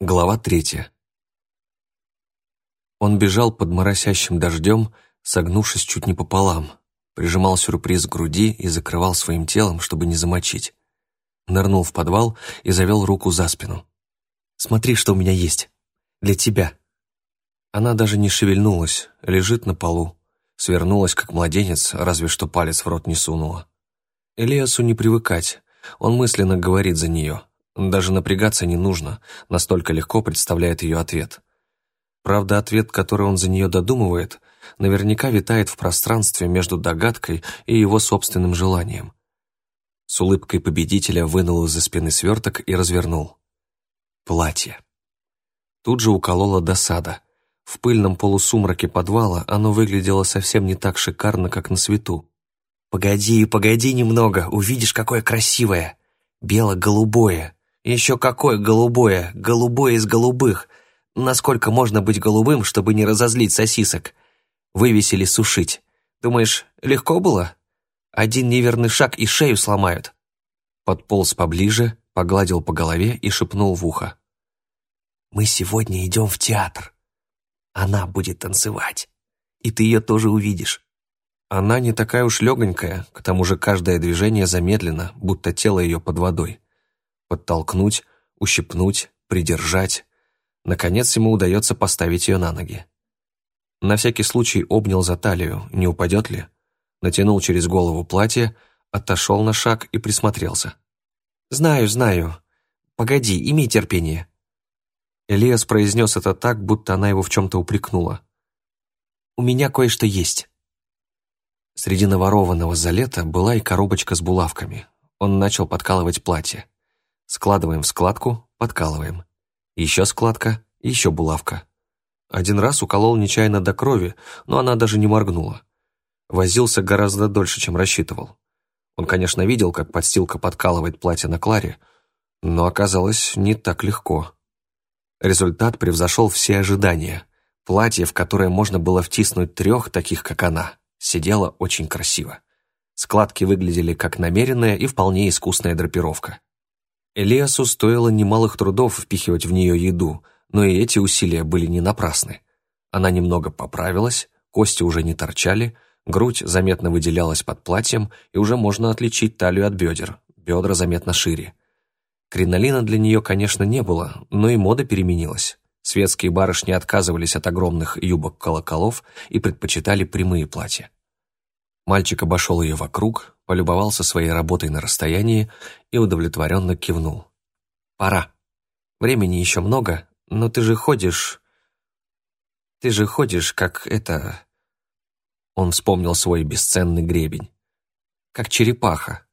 Глава третья. Он бежал под моросящим дождем, согнувшись чуть не пополам, прижимал сюрприз к груди и закрывал своим телом, чтобы не замочить. Нырнул в подвал и завел руку за спину. «Смотри, что у меня есть. Для тебя». Она даже не шевельнулась, лежит на полу. Свернулась, как младенец, разве что палец в рот не сунула. Элиасу не привыкать, он мысленно говорит за нее. Даже напрягаться не нужно, настолько легко представляет ее ответ. Правда, ответ, который он за нее додумывает, наверняка витает в пространстве между догадкой и его собственным желанием. С улыбкой победителя вынул из-за спины сверток и развернул. Платье. Тут же уколола досада. В пыльном полусумраке подвала оно выглядело совсем не так шикарно, как на свету. «Погоди, погоди немного, увидишь, какое красивое! Бело-голубое, еще какое голубое, голубое из голубых. Насколько можно быть голубым, чтобы не разозлить сосисок? Вывесили сушить. Думаешь, легко было? Один неверный шаг и шею сломают. Подполз поближе, погладил по голове и шепнул в ухо. «Мы сегодня идем в театр. Она будет танцевать. И ты ее тоже увидишь». Она не такая уж легонькая, к тому же каждое движение замедлено, будто тело ее под водой подтолкнуть, ущипнуть, придержать. Наконец ему удается поставить ее на ноги. На всякий случай обнял за талию, не упадет ли. Натянул через голову платье, отошел на шаг и присмотрелся. «Знаю, знаю. Погоди, имей терпение». Элиас произнес это так, будто она его в чем-то упрекнула. «У меня кое-что есть». Среди наворованного за лето была и коробочка с булавками. Он начал подкалывать платье. Складываем в складку, подкалываем. Еще складка, еще булавка. Один раз уколол нечаянно до крови, но она даже не моргнула. Возился гораздо дольше, чем рассчитывал. Он, конечно, видел, как подстилка подкалывает платье на Кларе, но оказалось не так легко. Результат превзошел все ожидания. Платье, в которое можно было втиснуть трех, таких как она, сидело очень красиво. Складки выглядели как намеренная и вполне искусная драпировка. Элиасу стоило немалых трудов впихивать в нее еду, но и эти усилия были не напрасны. Она немного поправилась, кости уже не торчали, грудь заметно выделялась под платьем, и уже можно отличить талию от бедер, бедра заметно шире. Кринолина для нее, конечно, не было, но и мода переменилась. Светские барышни отказывались от огромных юбок-колоколов и предпочитали прямые платья. Мальчик обошел ее вокруг, полюбовался своей работой на расстоянии и удовлетворенно кивнул. «Пора. Времени еще много, но ты же ходишь... Ты же ходишь, как это...» Он вспомнил свой бесценный гребень. «Как черепаха.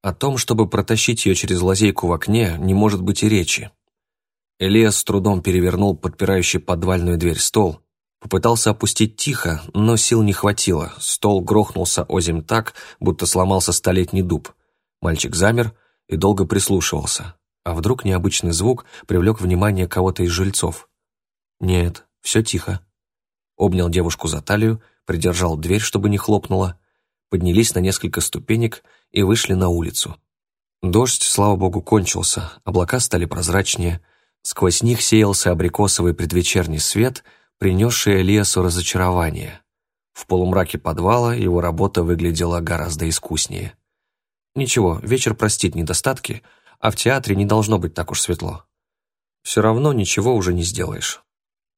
О том, чтобы протащить ее через лазейку в окне, не может быть и речи». Элиас с трудом перевернул подпирающий подвальную дверь стол, Попытался опустить тихо, но сил не хватило. Стол грохнулся озим так, будто сломался столетний дуб. Мальчик замер и долго прислушивался. А вдруг необычный звук привлек внимание кого-то из жильцов? Нет, все тихо. Обнял девушку за талию, придержал дверь, чтобы не хлопнула. Поднялись на несколько ступенек и вышли на улицу. Дождь, слава богу, кончился, облака стали прозрачнее. Сквозь них сеялся абрикосовый предвечерний свет — принесшее Лесу разочарование. В полумраке подвала его работа выглядела гораздо искуснее. Ничего, вечер простит недостатки, а в театре не должно быть так уж светло. Все равно ничего уже не сделаешь.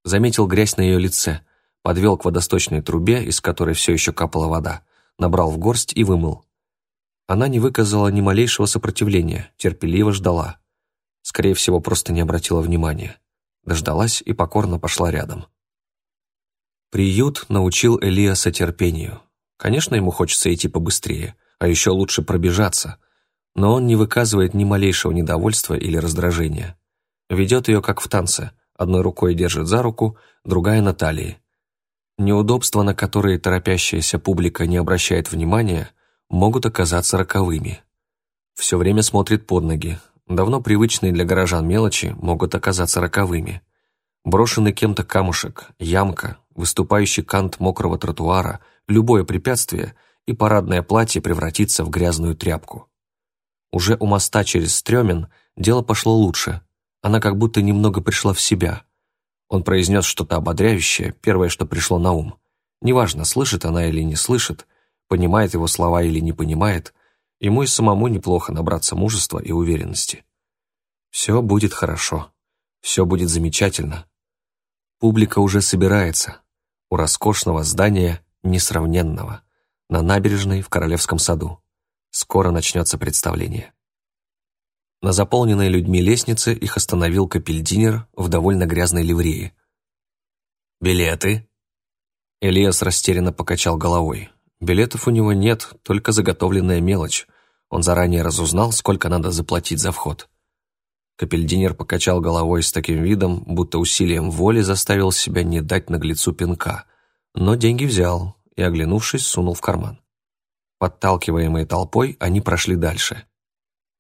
Заметил грязь на ее лице, подвел к водосточной трубе, из которой все еще капала вода, набрал в горсть и вымыл. Она не выказала ни малейшего сопротивления, терпеливо ждала. Скорее всего, просто не обратила внимания. Дождалась и покорно пошла рядом. Приют научил Элиаса терпению. Конечно, ему хочется идти побыстрее, а еще лучше пробежаться, но он не выказывает ни малейшего недовольства или раздражения. Ведет ее как в танце, одной рукой держит за руку, другая на талии. Неудобства, на которые торопящаяся публика не обращает внимания, могут оказаться роковыми. Все время смотрит под ноги. Давно привычные для горожан мелочи могут оказаться роковыми. Брошенный кем-то камушек, ямка, выступающий кант мокрого тротуара, любое препятствие, и парадное платье превратится в грязную тряпку. Уже у моста через Стрёмен дело пошло лучше. Она как будто немного пришла в себя. Он произнес что-то ободряющее, первое, что пришло на ум. Неважно, слышит она или не слышит, понимает его слова или не понимает, ему и самому неплохо набраться мужества и уверенности. Все будет хорошо, все будет замечательно. Публика уже собирается роскошного здания несравненного на набережной в Королевском саду. Скоро начнется представление. На заполненной людьми лестнице их остановил капельдинер в довольно грязной ливрее. «Билеты?» Элиас растерянно покачал головой. Билетов у него нет, только заготовленная мелочь. Он заранее разузнал, сколько надо заплатить за вход. Капельдинер покачал головой с таким видом, будто усилием воли заставил себя не дать наглецу пинка. Но деньги взял и, оглянувшись, сунул в карман. Подталкиваемые толпой, они прошли дальше.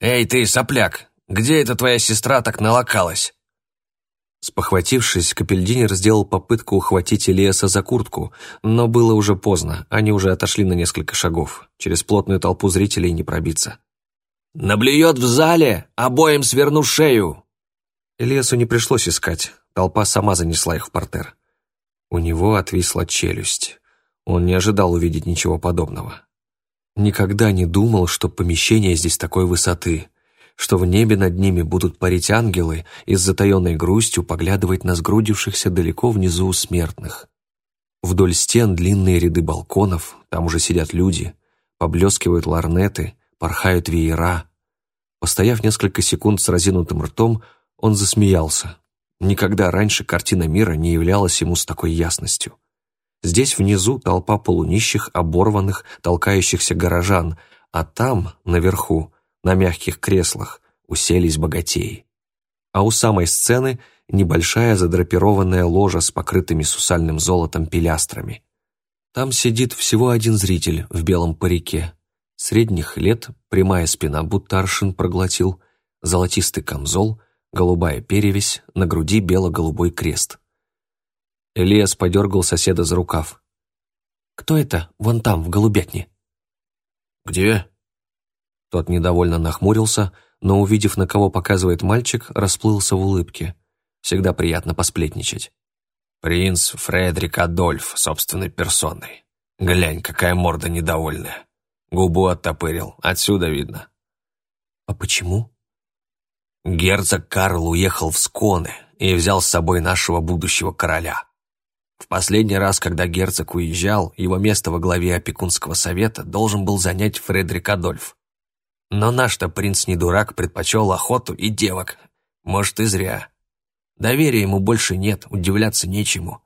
«Эй ты, сопляк, где эта твоя сестра так налокалась?» Спохватившись, Капельдинер сделал попытку ухватить Элиаса за куртку, но было уже поздно, они уже отошли на несколько шагов. Через плотную толпу зрителей не пробиться. «Наблюет в зале, обоим сверну шею!» Элиасу не пришлось искать, толпа сама занесла их в портер. У него отвисла челюсть. Он не ожидал увидеть ничего подобного. Никогда не думал, что помещение здесь такой высоты, что в небе над ними будут парить ангелы и с затаенной грустью поглядывать на сгрудившихся далеко внизу смертных. Вдоль стен длинные ряды балконов, там уже сидят люди, поблескивают ларнеты, порхают веера. Постояв несколько секунд с разинутым ртом, он засмеялся. Никогда раньше картина мира не являлась ему с такой ясностью. Здесь внизу толпа полунищих, оборванных, толкающихся горожан, а там, наверху, на мягких креслах, уселись богатеи. А у самой сцены небольшая задрапированная ложа с покрытыми сусальным золотом пилястрами. Там сидит всего один зритель в белом парике. Средних лет, прямая спина, будто аршин проглотил, золотистый камзол, голубая перевесь, на груди бело-голубой крест – Элиас подергал соседа за рукав. «Кто это вон там, в голубятне?» «Где?» Тот недовольно нахмурился, но, увидев, на кого показывает мальчик, расплылся в улыбке. Всегда приятно посплетничать. «Принц Фредерик Адольф, собственной персоной. Глянь, какая морда недовольная. Губу оттопырил, отсюда видно». «А почему?» Герцог Карл уехал в Сконы и взял с собой нашего будущего короля. В последний раз, когда герцог уезжал, его место во главе опекунского совета должен был занять Фредерик Адольф. Но наш-то принц не дурак, предпочел охоту и девок. Может, и зря. Доверия ему больше нет, удивляться нечему.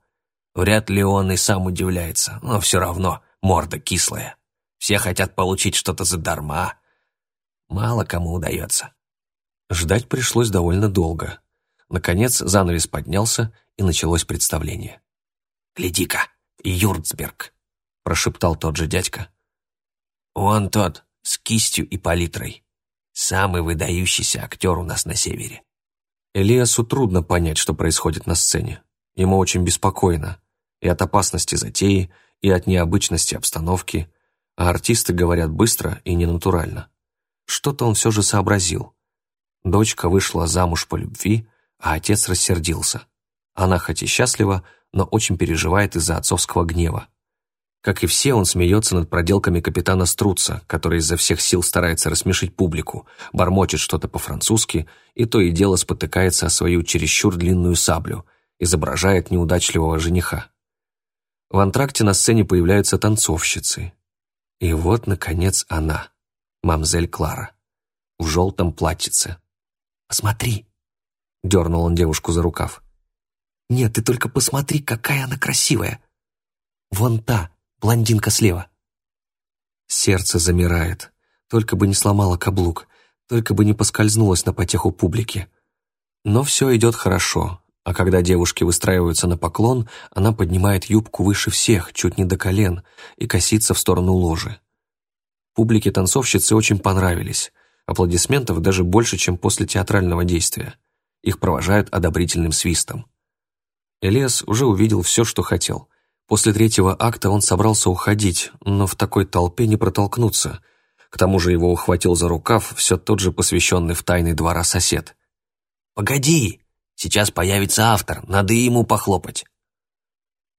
Вряд ли он и сам удивляется, но все равно морда кислая. Все хотят получить что-то задарма. Мало кому удается. Ждать пришлось довольно долго. Наконец занавес поднялся, и началось представление. «Гляди-ка, Юрцберг», — прошептал тот же дядька. «Вон тот, с кистью и палитрой. Самый выдающийся актер у нас на севере». Элиасу трудно понять, что происходит на сцене. Ему очень беспокойно. И от опасности затеи, и от необычности обстановки. А артисты говорят быстро и ненатурально. Что-то он все же сообразил. Дочка вышла замуж по любви, а отец рассердился. Она хоть и счастлива, но очень переживает из-за отцовского гнева. Как и все, он смеется над проделками капитана Струца, который изо всех сил старается рассмешить публику, бормочет что-то по-французски и то и дело спотыкается о свою чересчур длинную саблю, изображает неудачливого жениха. В антракте на сцене появляются танцовщицы. И вот, наконец, она, мамзель Клара, в желтом платьице. «Посмотри!» — дернул он девушку за рукав. Нет, ты только посмотри, какая она красивая. Вон та, блондинка слева. Сердце замирает. Только бы не сломала каблук, только бы не поскользнулась на потеху публики. Но все идет хорошо, а когда девушки выстраиваются на поклон, она поднимает юбку выше всех, чуть не до колен, и косится в сторону ложи. Публике танцовщицы очень понравились. Аплодисментов даже больше, чем после театрального действия. Их провожают одобрительным свистом. Элиас уже увидел все, что хотел. После третьего акта он собрался уходить, но в такой толпе не протолкнуться. К тому же его ухватил за рукав все тот же посвященный в тайны двора сосед. «Погоди! Сейчас появится автор, надо ему похлопать!»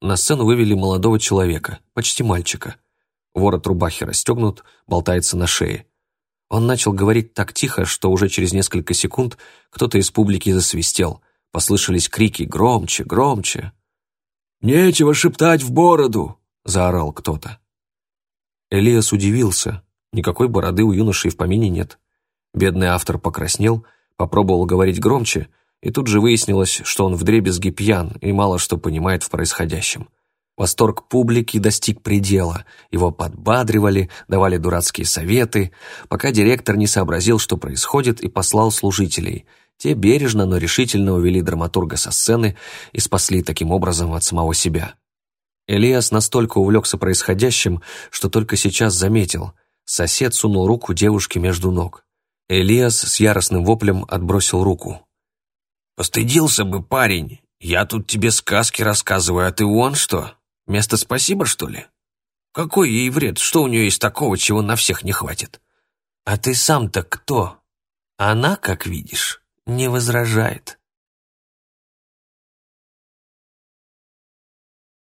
На сцену вывели молодого человека, почти мальчика. Ворот рубахи расстегнут, болтается на шее. Он начал говорить так тихо, что уже через несколько секунд кто-то из публики засвистел. Послышались крики «Громче! Громче!» «Нечего шептать в бороду!» — заорал кто-то. Элиас удивился. Никакой бороды у юноши в помине нет. Бедный автор покраснел, попробовал говорить громче, и тут же выяснилось, что он вдребезги пьян и мало что понимает в происходящем. Восторг публики достиг предела, его подбадривали, давали дурацкие советы, пока директор не сообразил, что происходит, и послал служителей. Те бережно, но решительно увели драматурга со сцены и спасли таким образом от самого себя. Элиас настолько увлекся происходящим, что только сейчас заметил. Сосед сунул руку девушке между ног. Элиас с яростным воплем отбросил руку. «Постыдился бы, парень! Я тут тебе сказки рассказываю, а ты вон что? Место спасибо, что ли? Какой ей вред? Что у нее есть такого, чего на всех не хватит? А ты сам-то кто? Она, как видишь, не возражает.